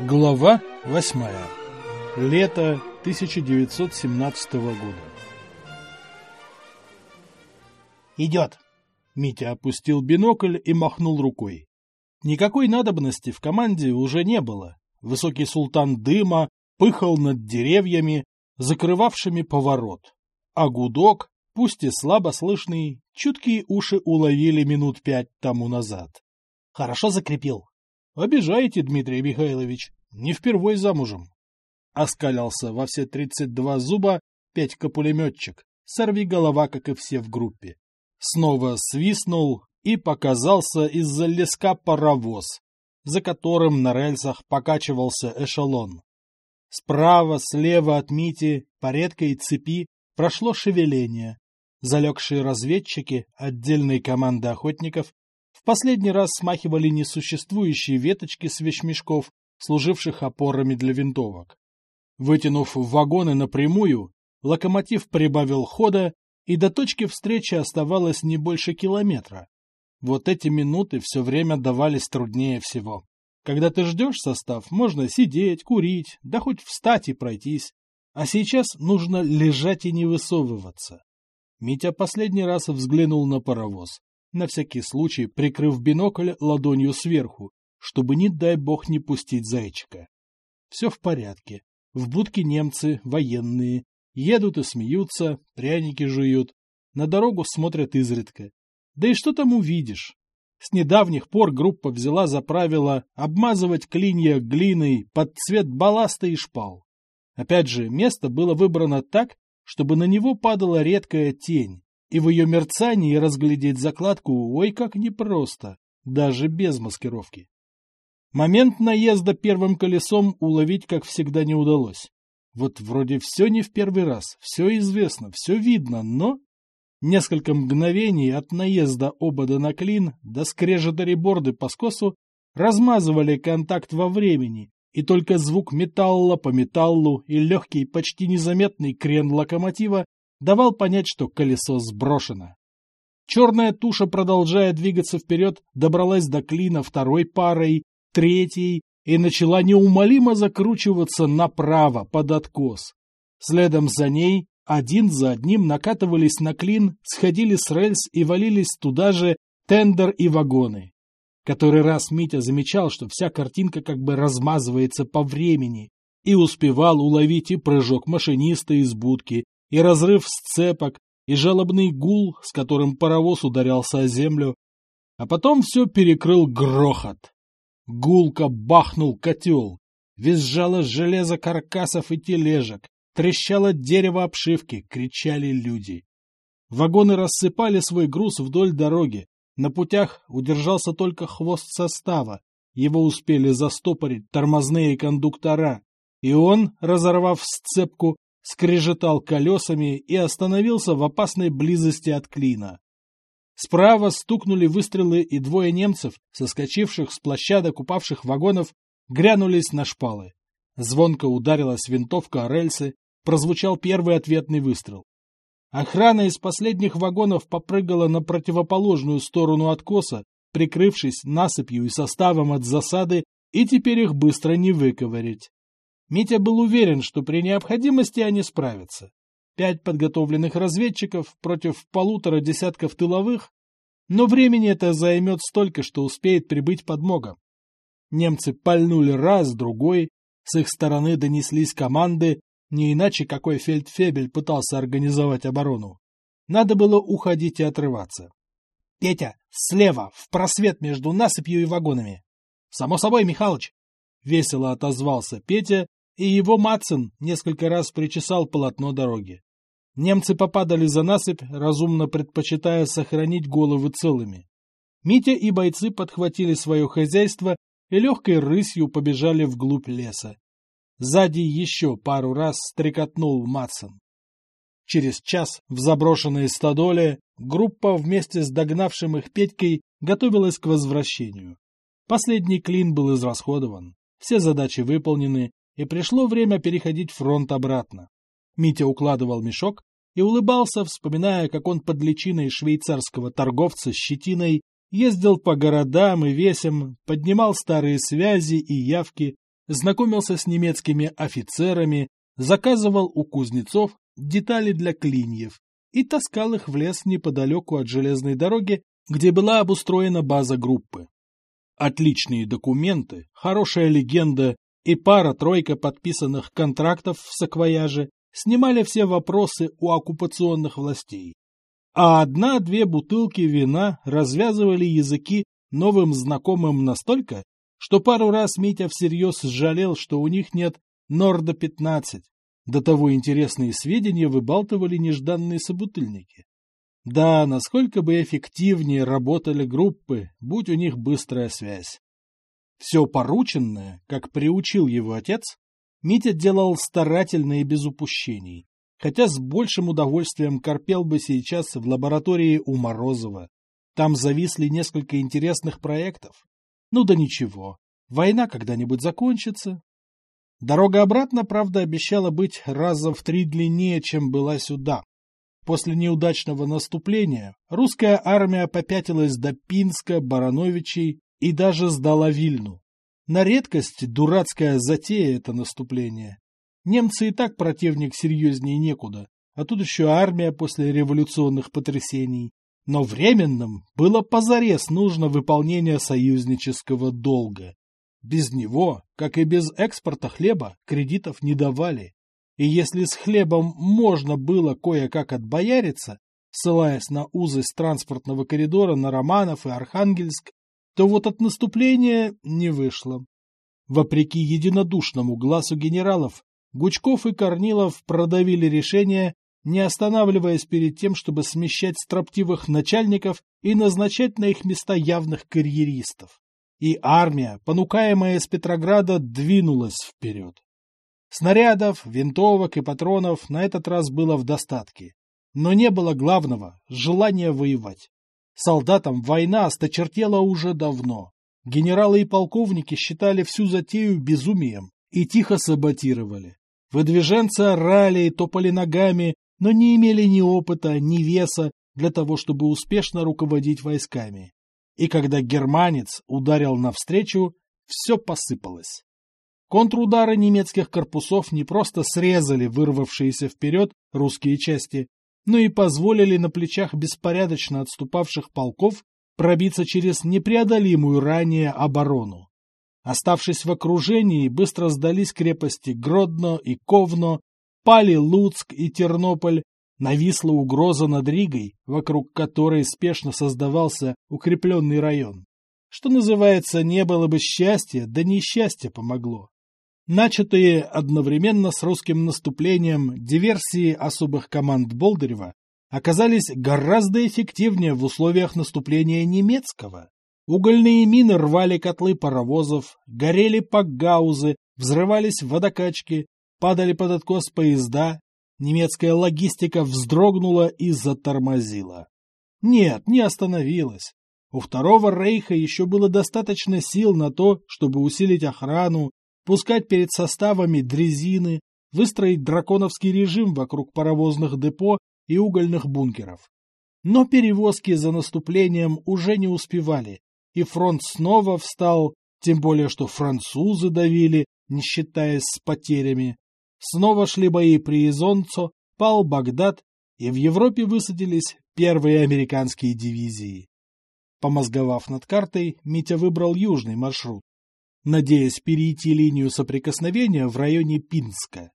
Глава 8. Лето 1917 года. «Идет!» Митя опустил бинокль и махнул рукой. Никакой надобности в команде уже не было. Высокий султан дыма пыхал над деревьями, закрывавшими поворот. А гудок, пусть и слабо слышный, чуткие уши уловили минут пять тому назад. «Хорошо закрепил», Обижаете, Дмитрий Михайлович, не впервой замужем. Оскалялся во все тридцать два зуба Петька-пулеметчик, сорви голова, как и все в группе. Снова свистнул и показался из-за леска паровоз, за которым на рельсах покачивался эшелон. Справа, слева от Мити, по редкой цепи, прошло шевеление. Залегшие разведчики отдельной команды охотников последний раз смахивали несуществующие веточки с вещмешков, служивших опорами для винтовок. Вытянув вагоны напрямую, локомотив прибавил хода, и до точки встречи оставалось не больше километра. Вот эти минуты все время давались труднее всего. Когда ты ждешь состав, можно сидеть, курить, да хоть встать и пройтись. А сейчас нужно лежать и не высовываться. Митя последний раз взглянул на паровоз на всякий случай прикрыв бинокль ладонью сверху, чтобы, не дай бог, не пустить зайчика. Все в порядке. В будке немцы, военные, едут и смеются, пряники жуют, на дорогу смотрят изредка. Да и что там увидишь? С недавних пор группа взяла за правило обмазывать клинья глиной под цвет балласта и шпал. Опять же, место было выбрано так, чтобы на него падала редкая тень, и в ее мерцании разглядеть закладку ой как непросто, даже без маскировки. Момент наезда первым колесом уловить, как всегда, не удалось. Вот вроде все не в первый раз, все известно, все видно, но... Несколько мгновений от наезда обода на клин до скрежета реборды по скосу размазывали контакт во времени, и только звук металла по металлу и легкий, почти незаметный крен локомотива давал понять, что колесо сброшено. Черная туша, продолжая двигаться вперед, добралась до клина второй парой, третьей и начала неумолимо закручиваться направо, под откос. Следом за ней один за одним накатывались на клин, сходили с рельс и валились туда же тендер и вагоны. Который раз Митя замечал, что вся картинка как бы размазывается по времени, и успевал уловить и прыжок машиниста из будки, и разрыв сцепок, и жалобный гул, с которым паровоз ударялся о землю. А потом все перекрыл грохот. Гулко бахнул котел, визжало железо каркасов и тележек, трещало дерево обшивки, кричали люди. Вагоны рассыпали свой груз вдоль дороги. На путях удержался только хвост состава. Его успели застопорить тормозные кондуктора. И он, разорвав сцепку, скрежетал колесами и остановился в опасной близости от клина. Справа стукнули выстрелы, и двое немцев, соскочивших с площадок упавших вагонов, грянулись на шпалы. Звонко ударилась винтовка о рельсы, прозвучал первый ответный выстрел. Охрана из последних вагонов попрыгала на противоположную сторону откоса, прикрывшись насыпью и составом от засады, и теперь их быстро не выковырять. Митя был уверен, что при необходимости они справятся. Пять подготовленных разведчиков против полутора десятков тыловых, но времени это займет столько, что успеет прибыть подмога. Немцы пальнули раз, другой, с их стороны донеслись команды, не иначе какой фельдфебель пытался организовать оборону. Надо было уходить и отрываться. — Петя, слева, в просвет между насыпью и вагонами. — Само собой, Михалыч. Весело отозвался Петя и его Матсон несколько раз причесал полотно дороги. Немцы попадали за насыпь, разумно предпочитая сохранить головы целыми. Митя и бойцы подхватили свое хозяйство и легкой рысью побежали вглубь леса. Сзади еще пару раз стрекотнул Матсон. Через час в заброшенное стадоле группа вместе с догнавшим их Петькой готовилась к возвращению. Последний клин был израсходован, все задачи выполнены, и пришло время переходить фронт обратно. Митя укладывал мешок и улыбался, вспоминая, как он под личиной швейцарского торговца с щетиной ездил по городам и весям, поднимал старые связи и явки, знакомился с немецкими офицерами, заказывал у кузнецов детали для клиньев и таскал их в лес неподалеку от железной дороги, где была обустроена база группы. Отличные документы, хорошая легенда и пара-тройка подписанных контрактов в саквояже снимали все вопросы у оккупационных властей. А одна-две бутылки вина развязывали языки новым знакомым настолько, что пару раз Митя всерьез жалел, что у них нет Норда-15. До того интересные сведения выбалтывали нежданные собутыльники. Да, насколько бы эффективнее работали группы, будь у них быстрая связь. Все порученное, как приучил его отец, Митя делал старательно и без упущений, хотя с большим удовольствием корпел бы сейчас в лаборатории у Морозова. Там зависли несколько интересных проектов. Ну да ничего, война когда-нибудь закончится. Дорога обратно, правда, обещала быть раза в три длиннее, чем была сюда. После неудачного наступления русская армия попятилась до Пинска, Барановичей и даже сдала Вильну. На редкость дурацкая затея это наступление. Немцы и так противник серьезнее некуда, а тут еще армия после революционных потрясений. Но временным было позарез нужно выполнение союзнического долга. Без него, как и без экспорта хлеба, кредитов не давали. И если с хлебом можно было кое-как отбояриться, ссылаясь на узость транспортного коридора на Романов и Архангельск, то вот от наступления не вышло. Вопреки единодушному глазу генералов, Гучков и Корнилов продавили решение, не останавливаясь перед тем, чтобы смещать строптивых начальников и назначать на их места явных карьеристов. И армия, понукаемая из Петрограда, двинулась вперед. Снарядов, винтовок и патронов на этот раз было в достатке. Но не было главного – желания воевать. Солдатам война осточертела уже давно. Генералы и полковники считали всю затею безумием и тихо саботировали. Выдвиженцы орали и топали ногами, но не имели ни опыта, ни веса для того, чтобы успешно руководить войсками. И когда германец ударил навстречу, все посыпалось. Контрудары немецких корпусов не просто срезали вырвавшиеся вперед русские части, но и позволили на плечах беспорядочно отступавших полков пробиться через непреодолимую ранее оборону. Оставшись в окружении, быстро сдались крепости Гродно и Ковно, пали Луцк и Тернополь, нависла угроза над Ригой, вокруг которой спешно создавался укрепленный район. Что называется, не было бы счастья, да несчастье помогло. Начатые одновременно с русским наступлением диверсии особых команд Болдырева оказались гораздо эффективнее в условиях наступления немецкого. Угольные мины рвали котлы паровозов, горели пакгаузы, взрывались водокачки, падали под откос поезда, немецкая логистика вздрогнула и затормозила. Нет, не остановилась. У Второго Рейха еще было достаточно сил на то, чтобы усилить охрану, пускать перед составами дрезины, выстроить драконовский режим вокруг паровозных депо и угольных бункеров. Но перевозки за наступлением уже не успевали, и фронт снова встал, тем более что французы давили, не считаясь с потерями. Снова шли бои при Изонцо, пал Багдад, и в Европе высадились первые американские дивизии. Помозговав над картой, Митя выбрал южный маршрут надеясь перейти линию соприкосновения в районе Пинска.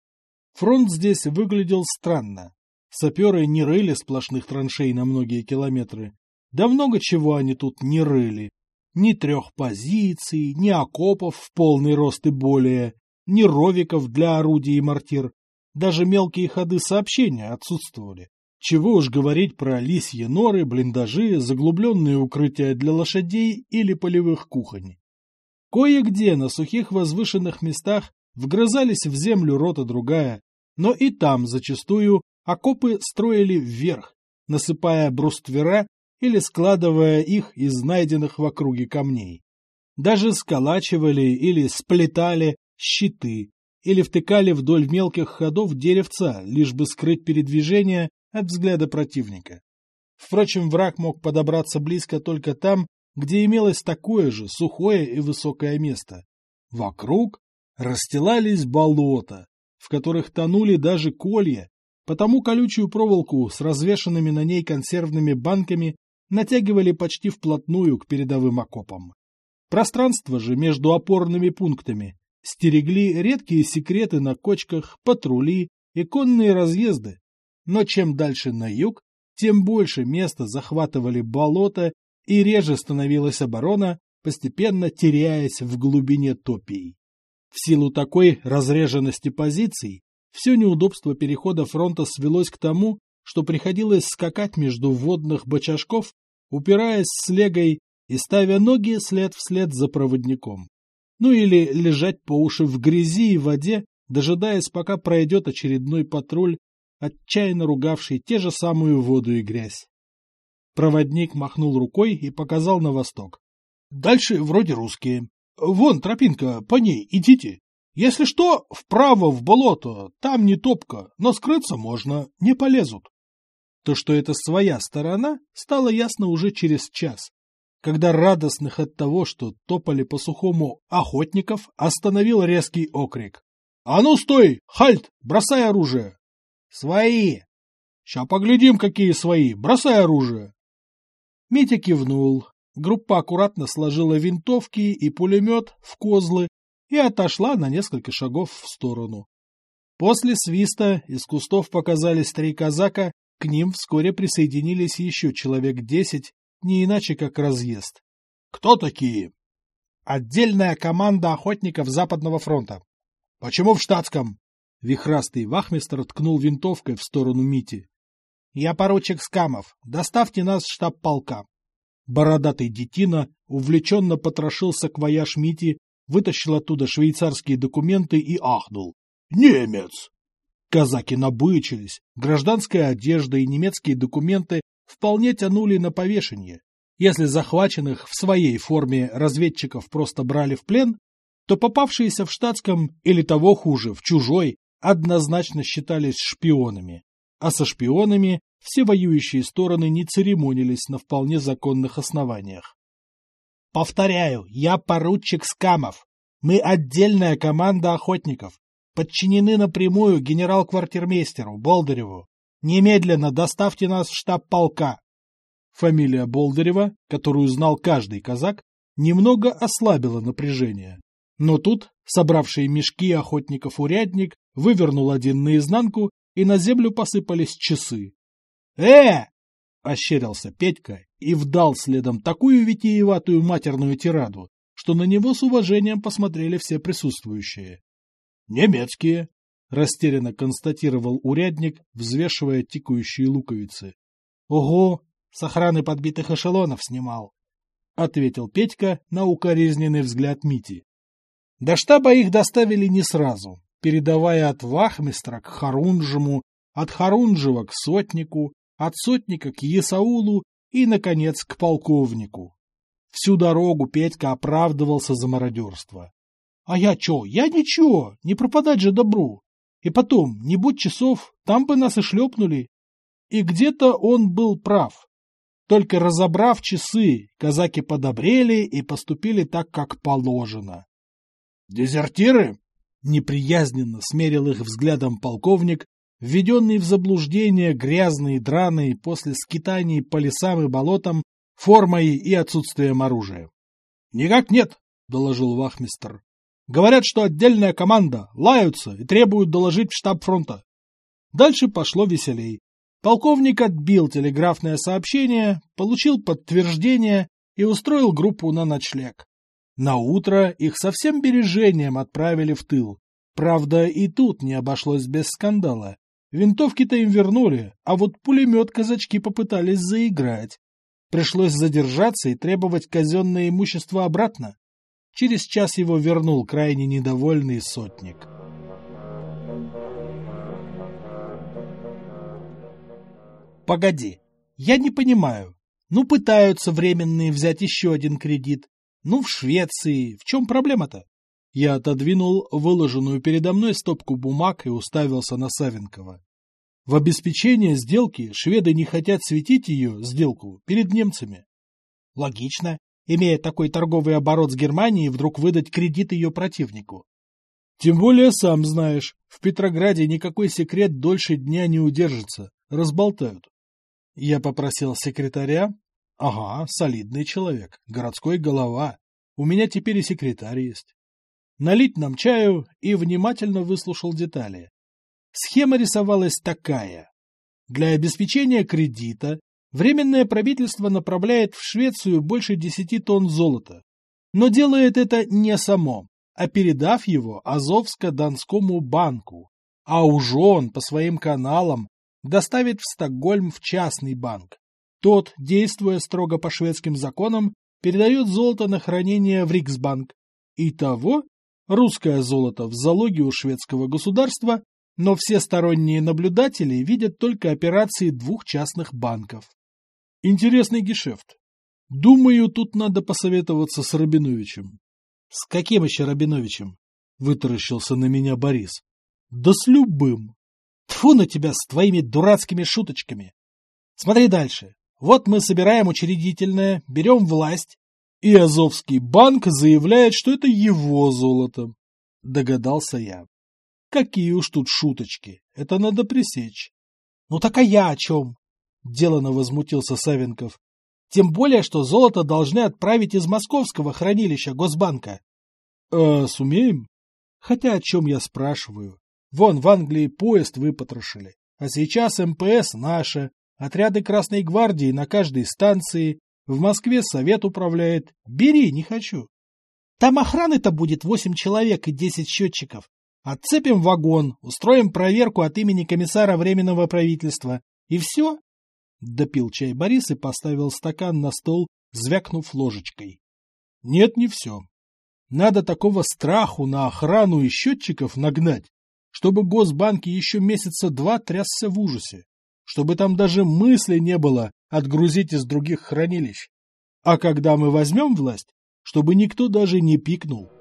Фронт здесь выглядел странно. Саперы не рыли сплошных траншей на многие километры. Да много чего они тут не рыли. Ни трех позиций, ни окопов в полный рост и более, ни ровиков для орудий и мортир. Даже мелкие ходы сообщения отсутствовали. Чего уж говорить про лисьи норы, блиндажи, заглубленные укрытия для лошадей или полевых кухонь. Кое-где на сухих возвышенных местах вгрызались в землю рота другая, но и там зачастую окопы строили вверх, насыпая бруствера или складывая их из найденных в округе камней. Даже сколачивали или сплетали щиты, или втыкали вдоль мелких ходов деревца, лишь бы скрыть передвижение от взгляда противника. Впрочем, враг мог подобраться близко только там, где имелось такое же сухое и высокое место. Вокруг расстилались болота, в которых тонули даже колья, потому колючую проволоку с развешанными на ней консервными банками натягивали почти вплотную к передовым окопам. Пространство же между опорными пунктами стерегли редкие секреты на кочках, патрули и конные разъезды, но чем дальше на юг, тем больше места захватывали болота и реже становилась оборона, постепенно теряясь в глубине топий. В силу такой разреженности позиций, все неудобство перехода фронта свелось к тому, что приходилось скакать между водных бочажков, упираясь с легой и ставя ноги след вслед за проводником. Ну или лежать по уши в грязи и воде, дожидаясь, пока пройдет очередной патруль, отчаянно ругавший те же самую воду и грязь. Проводник махнул рукой и показал на восток. Дальше вроде русские. Вон тропинка, по ней идите. Если что, вправо в болото, там не топка, но скрыться можно, не полезут. То, что это своя сторона, стало ясно уже через час, когда радостных от того, что топали по сухому охотников, остановил резкий окрик. — А ну стой! Хальт! Бросай оружие! — Свои! — Ща поглядим, какие свои! Бросай оружие! Митя кивнул. Группа аккуратно сложила винтовки и пулемет в козлы и отошла на несколько шагов в сторону. После свиста из кустов показались три казака, к ним вскоре присоединились еще человек десять, не иначе как разъезд. Кто такие? Отдельная команда охотников Западного фронта. Почему в штатском? Вихрастый вахмистр ткнул винтовкой в сторону Мити. Я поручик Скамов. Доставьте нас в штаб полка. Бородатый детина увлеченно потрошил саквояж Мити, вытащил оттуда швейцарские документы и ахнул. «Немец!» Казаки набычились, гражданская одежда и немецкие документы вполне тянули на повешение. Если захваченных в своей форме разведчиков просто брали в плен, то попавшиеся в штатском или того хуже, в чужой, однозначно считались шпионами. А со шпионами все воюющие стороны не церемонились на вполне законных основаниях. Повторяю, я поручик Скамов. Мы отдельная команда охотников, подчинены напрямую генерал-квартирмейстеру Болдыреву. Немедленно доставьте нас в штаб полка. Фамилия Болдырева, которую знал каждый казак, немного ослабила напряжение. Но тут, собравший мешки охотников урядник, вывернул один наизнанку, и на землю посыпались часы. «Э!» — ощерился Петька и вдал следом такую витиеватую матерную тираду, что на него с уважением посмотрели все присутствующие. «Немецкие», — растерянно констатировал урядник, взвешивая тикающие луковицы. «Ого, с охраны подбитых эшелонов снимал», — ответил Петька на укоризненный взгляд Мити. До штаба их доставили не сразу, передавая от вахмистра к Харунжему, от Харунжева к сотнику, от сотника к Есаулу и, наконец, к полковнику. Всю дорогу Петька оправдывался за мародерство. А я чё? Я ничего, не пропадать же добру. И потом, не будь часов, там бы нас и шлепнули. И где-то он был прав. Только разобрав часы, казаки подобрели и поступили так, как положено. «Дезертиры?» — неприязненно смерил их взглядом полковник, введенный в заблуждение грязный, драный после скитаний по лесам и болотам формой и отсутствием оружия. — Никак нет, — доложил вахмистр. — Говорят, что отдельная команда, лаются и требуют доложить в штаб фронта. Дальше пошло веселей. Полковник отбил телеграфное сообщение, получил подтверждение и устроил группу на ночлег. На утро их со всем бережением отправили в тыл. Правда, и тут не обошлось без скандала. Винтовки-то им вернули, а вот пулемет казачки попытались заиграть. Пришлось задержаться и требовать казенное имущество обратно. Через час его вернул крайне недовольный сотник. Погоди, я не понимаю. Ну, пытаются временные взять еще один кредит. Ну, в Швеции. В чем проблема-то? Я отодвинул выложенную передо мной стопку бумаг и уставился на Савенкова. В обеспечение сделки шведы не хотят светить ее, сделку, перед немцами. Логично, имея такой торговый оборот с Германией, вдруг выдать кредит ее противнику. Тем более, сам знаешь, в Петрограде никакой секрет дольше дня не удержится, разболтают. Я попросил секретаря. Ага, солидный человек, городской голова. У меня теперь и секретарь есть. Налить нам чаю и внимательно выслушал детали. Схема рисовалась такая. Для обеспечения кредита Временное правительство направляет в Швецию больше 10 тонн золота. Но делает это не само, а передав его Азовско-Донскому банку. А уже он по своим каналам доставит в Стокгольм в частный банк. Тот, действуя строго по шведским законам, передает золото на хранение в Риксбанк. Итого, русское золото в залоге у шведского государства, но все сторонние наблюдатели видят только операции двух частных банков. Интересный гешефт. Думаю, тут надо посоветоваться с Рабиновичем. — С каким еще Рабиновичем? — вытаращился на меня Борис. — Да с любым. Тьфу на тебя с твоими дурацкими шуточками. Смотри дальше. Вот мы собираем учредительное, берем власть, и Азовский банк заявляет, что это его золото. Догадался я. Какие уж тут шуточки. Это надо пресечь. Ну так а я о чем? — делано возмутился Савенков. «Тем более, что золото должны отправить из московского хранилища Госбанка». «А сумеем?» «Хотя о чем я спрашиваю? Вон в Англии поезд выпотрошили, а сейчас МПС наша, отряды Красной Гвардии на каждой станции, в Москве совет управляет. Бери, не хочу». «Там охраны-то будет восемь человек и десять счетчиков. Отцепим вагон, устроим проверку от имени комиссара Временного правительства. И все, Допил чай Борис и поставил стакан на стол, звякнув ложечкой. Нет, не все. Надо такого страху на охрану и счетчиков нагнать, чтобы Госбанки еще месяца два трясся в ужасе, чтобы там даже мысли не было отгрузить из других хранилищ. А когда мы возьмем власть, чтобы никто даже не пикнул.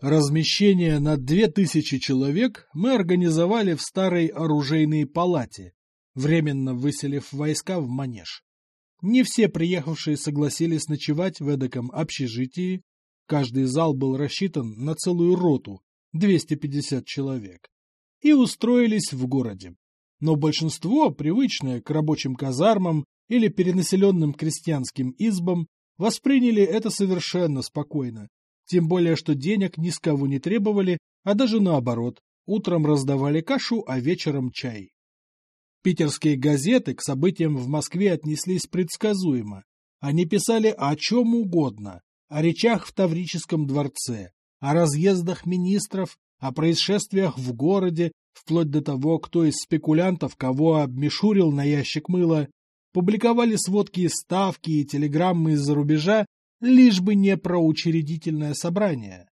Размещение на две тысячи человек мы организовали в старой оружейной палате, временно выселив войска в Манеж. Не все приехавшие согласились ночевать в эдаком общежитии, каждый зал был рассчитан на целую роту, 250 человек, и устроились в городе. Но большинство, привычное к рабочим казармам или перенаселенным крестьянским избам, восприняли это совершенно спокойно тем более, что денег ни с кого не требовали, а даже наоборот, утром раздавали кашу, а вечером чай. Питерские газеты к событиям в Москве отнеслись предсказуемо. Они писали о чем угодно, о речах в Таврическом дворце, о разъездах министров, о происшествиях в городе, вплоть до того, кто из спекулянтов кого обмешурил на ящик мыла, публиковали сводки ставки и телеграммы из-за рубежа лишь бы не про учредительное собрание.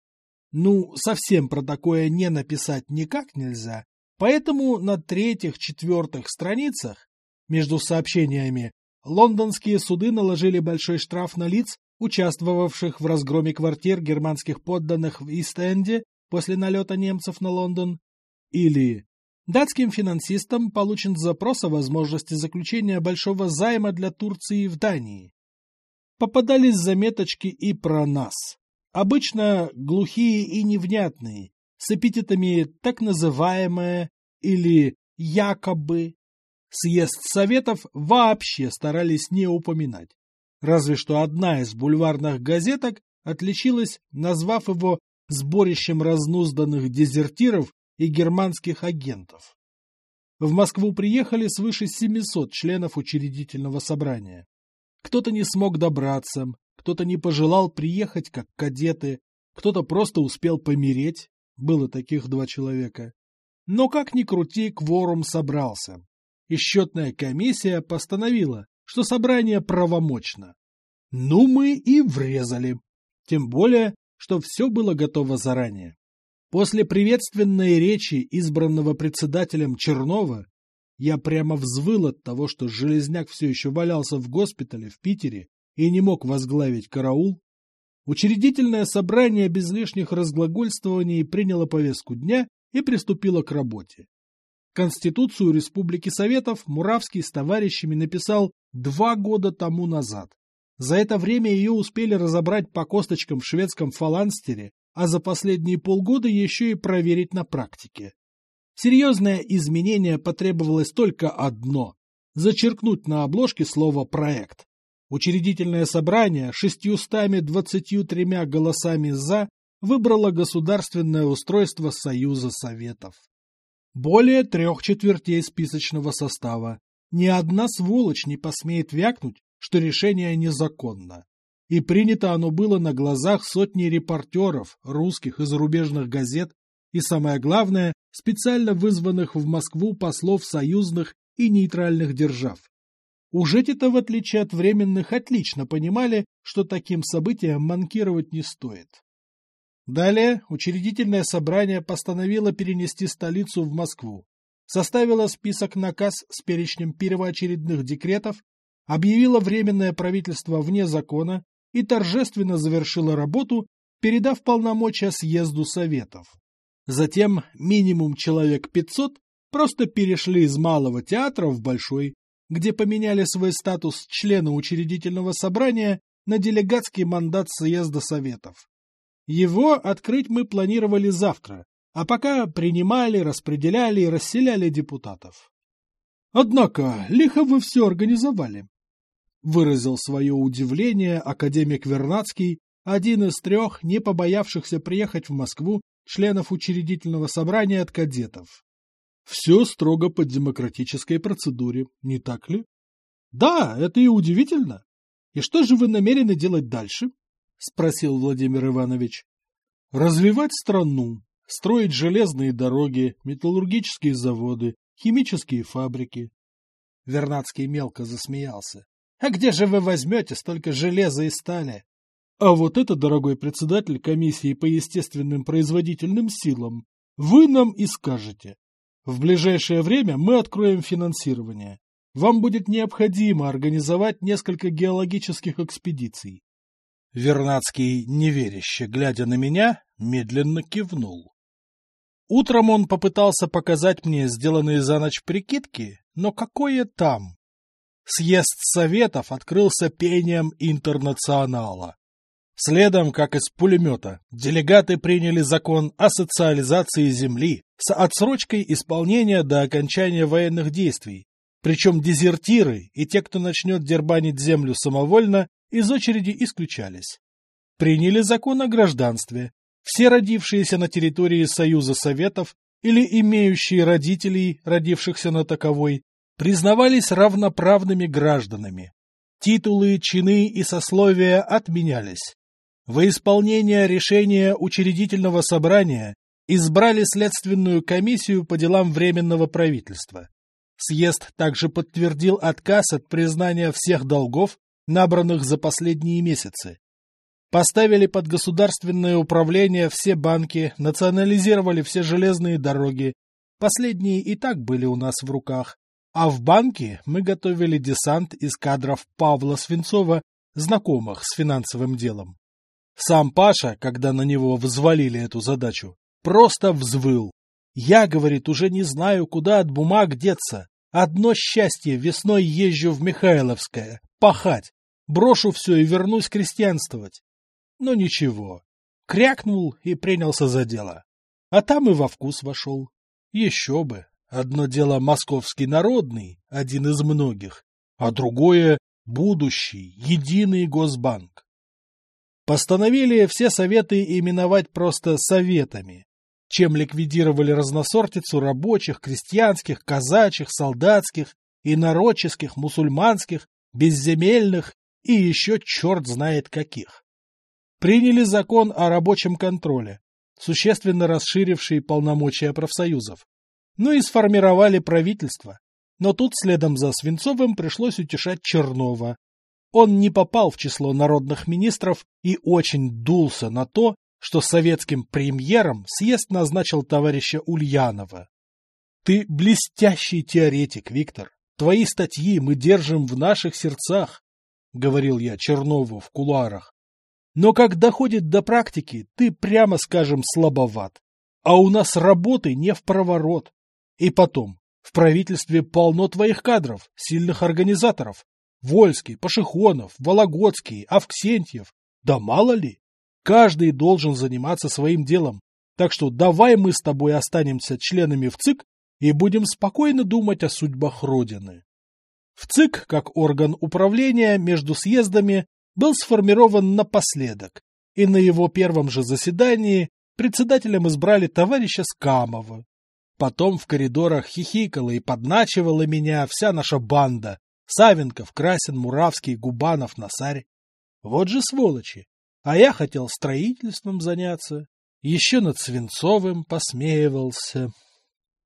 Ну, совсем про такое не написать никак нельзя, поэтому на третьих-четвертых страницах между сообщениями лондонские суды наложили большой штраф на лиц, участвовавших в разгроме квартир германских подданных в Ист-Энде после налета немцев на Лондон, или датским финансистам получен запрос о возможности заключения большого займа для Турции в Дании попадались заметочки и про нас. Обычно глухие и невнятные, с эпитетами «так называемое» или «якобы». Съезд Советов вообще старались не упоминать. Разве что одна из бульварных газеток отличилась, назвав его сборищем разнузданных дезертиров и германских агентов. В Москву приехали свыше 700 членов учредительного собрания. Кто-то не смог добраться, кто-то не пожелал приехать, как кадеты, кто-то просто успел помереть, было таких два человека. Но как ни крути, кворум собрался. И счетная комиссия постановила, что собрание правомочно. Ну мы и врезали. Тем более, что все было готово заранее. После приветственной речи избранного председателем Чернова я прямо взвыл от того, что Железняк все еще валялся в госпитале в Питере и не мог возглавить караул. Учредительное собрание без лишних разглагольствований приняло повестку дня и приступило к работе. Конституцию Республики Советов Муравский с товарищами написал два года тому назад. За это время ее успели разобрать по косточкам в шведском фаланстере, а за последние полгода еще и проверить на практике. Серьезное изменение потребовалось только одно – зачеркнуть на обложке слово «проект». Учредительное собрание 623 голосами «за» выбрало государственное устройство Союза Советов. Более трех четвертей списочного состава. Ни одна сволочь не посмеет вякнуть, что решение незаконно. И принято оно было на глазах сотни репортеров, русских и зарубежных газет, и, самое главное, специально вызванных в Москву послов союзных и нейтральных держав. Уж эти-то, в отличие от временных, отлично понимали, что таким событиям манкировать не стоит. Далее учредительное собрание постановило перенести столицу в Москву, составило список наказ с перечнем первоочередных декретов, объявило временное правительство вне закона и торжественно завершило работу, передав полномочия съезду Советов. Затем минимум человек 500 просто перешли из малого театра в большой, где поменяли свой статус члена учредительного собрания на делегатский мандат съезда Советов. Его открыть мы планировали завтра, а пока принимали, распределяли и расселяли депутатов. Однако, лихо вы все организовали. Выразил свое удивление академик Вернадский, один из трех, не побоявшихся приехать в Москву членов учредительного собрания от кадетов. Все строго по демократической процедуре, не так ли? Да, это и удивительно. И что же вы намерены делать дальше? Спросил Владимир Иванович. Развивать страну, строить железные дороги, металлургические заводы, химические фабрики. Вернадский мелко засмеялся. А где же вы возьмете столько железа и стали? А вот это, дорогой председатель комиссии по естественным производительным силам, вы нам и скажете. В ближайшее время мы откроем финансирование. Вам будет необходимо организовать несколько геологических экспедиций. Вернадский, неверяще глядя на меня, медленно кивнул. Утром он попытался показать мне сделанные за ночь прикидки, но какое там? Съезд Советов открылся пением интернационала. Следом, как из пулемета, делегаты приняли закон о социализации земли с отсрочкой исполнения до окончания военных действий. Причем дезертиры и те, кто начнет дербанить землю самовольно, из очереди исключались. Приняли закон о гражданстве. Все родившиеся на территории Союза Советов или имеющие родителей, родившихся на таковой, признавались равноправными гражданами. Титулы, чины и сословия отменялись. Во исполнение решения учредительного собрания избрали Следственную комиссию по делам Временного правительства. Съезд также подтвердил отказ от признания всех долгов, набранных за последние месяцы. Поставили под государственное управление все банки, национализировали все железные дороги. Последние и так были у нас в руках. А в банке мы готовили десант из кадров Павла Свинцова, знакомых с финансовым делом. Сам Паша, когда на него взвалили эту задачу, просто взвыл. Я, говорит, уже не знаю, куда от бумаг деться. Одно счастье, весной езжу в Михайловское, пахать. Брошу все и вернусь крестьянствовать. Но ничего. Крякнул и принялся за дело. А там и во вкус вошел. Еще бы. Одно дело московский народный, один из многих, а другое — будущий, единый Госбанк. Постановили все советы именовать просто советами, чем ликвидировали разносортицу рабочих, крестьянских, казачьих, солдатских, инородческих, мусульманских, безземельных и еще черт знает каких. Приняли закон о рабочем контроле, существенно расширивший полномочия профсоюзов. Ну и сформировали правительство. Но тут следом за Свинцовым пришлось утешать Чернова, он не попал в число народных министров и очень дулся на то, что советским премьером съезд назначил товарища Ульянова. Ты блестящий теоретик, Виктор. Твои статьи мы держим в наших сердцах, — говорил я Чернову в кулуарах. Но как доходит до практики, ты, прямо скажем, слабоват. А у нас работы не в проворот. И потом, в правительстве полно твоих кадров, сильных организаторов. Вольский, Пашихонов, Вологодский, Авксентьев. Да мало ли. Каждый должен заниматься своим делом. Так что давай мы с тобой останемся членами в ЦИК и будем спокойно думать о судьбах Родины. В ЦИК, как орган управления между съездами, был сформирован напоследок, и на его первом же заседании председателем избрали товарища Скамова. Потом в коридорах хихикала и подначивала меня вся наша банда — Савенков, Красин, Муравский, Губанов, Насарь. Вот же сволочи! А я хотел строительством заняться, еще над Свинцовым посмеивался.